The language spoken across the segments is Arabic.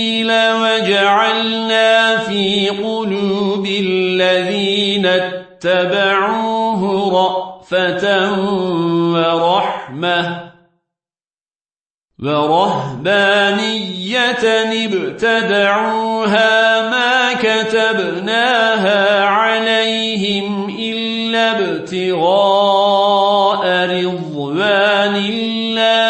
الإنجيل وجعلنا في قلوب الذين اتبعوه رأفة ورحمة ورهبانية ابتدعوها ما كتبناها عليهم إلا ابتغاء رضوان الله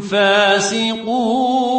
فاسقون